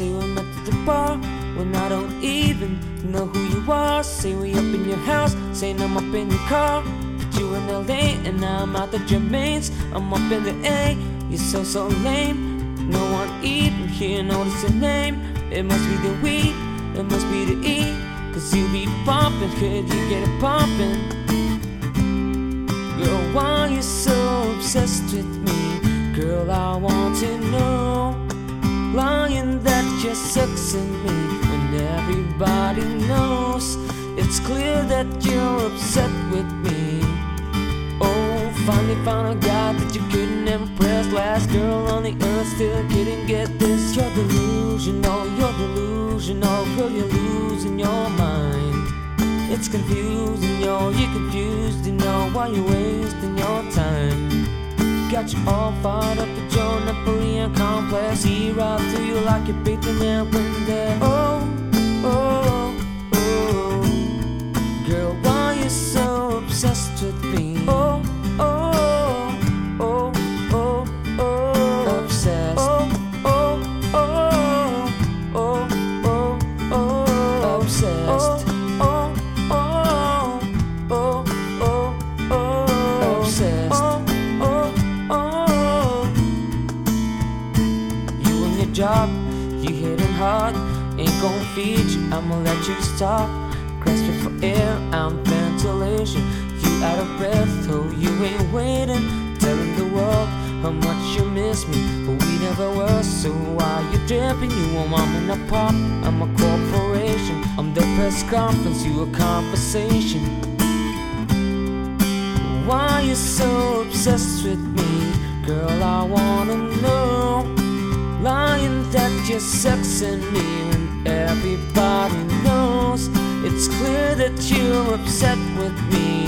Say we met at the bar when I don't even know who you are. Say we up in your house, saying I'm up in your car. But you in LA and now I'm out at Jermaine's. I'm up in the A, you're so so lame. No one even here notice your name. It must be the weed, it must be the E. Cause you be bumping, could you get it pumping? Girl, why you so obsessed with just sucks in me when everybody knows. It's clear that you're upset with me. Oh, finally found a guy that you couldn't impress. Last girl on the earth still couldn't get this. You're delusional, you're delusional, girl, you're losing your mind. It's confusing, yo, you're confused, you know why you're wasting your time. Got you all fired up with your Napoleon complex. See right through you like you're breathing out when your job, you hitting hard. Ain't gon' feed you, I'ma let you stop. Grasping for air, I'm ventilation. You out of breath, oh, you ain't waiting. Telling the world how much you miss me, but we never were. So why you dripping? You a mom and a pop, I'm a corporation. I'm the press conference, you a conversation. Why you so obsessed with me? Girl, I wanna sucks in me and everybody knows. It's clear that you're upset with me.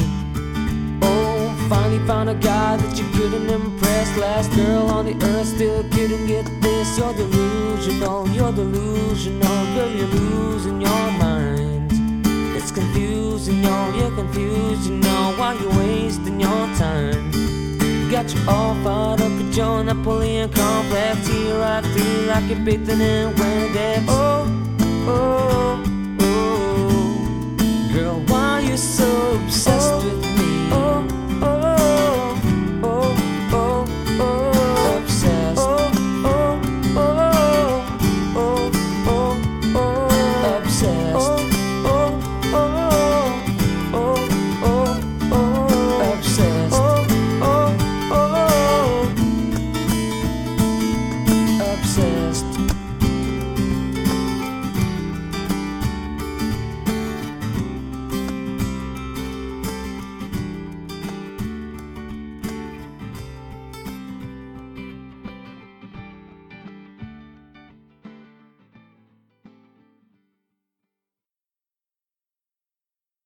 Oh, finally found a guy that you couldn't impress. Last girl on the earth still couldn't get this. You're delusional, you're delusional, girl, you're losing your mind. It's confusing, yo, you're you know why you're wasting your time. Got you all fired up your Napoleon complex. You're bathing in Windex. Oh, oh,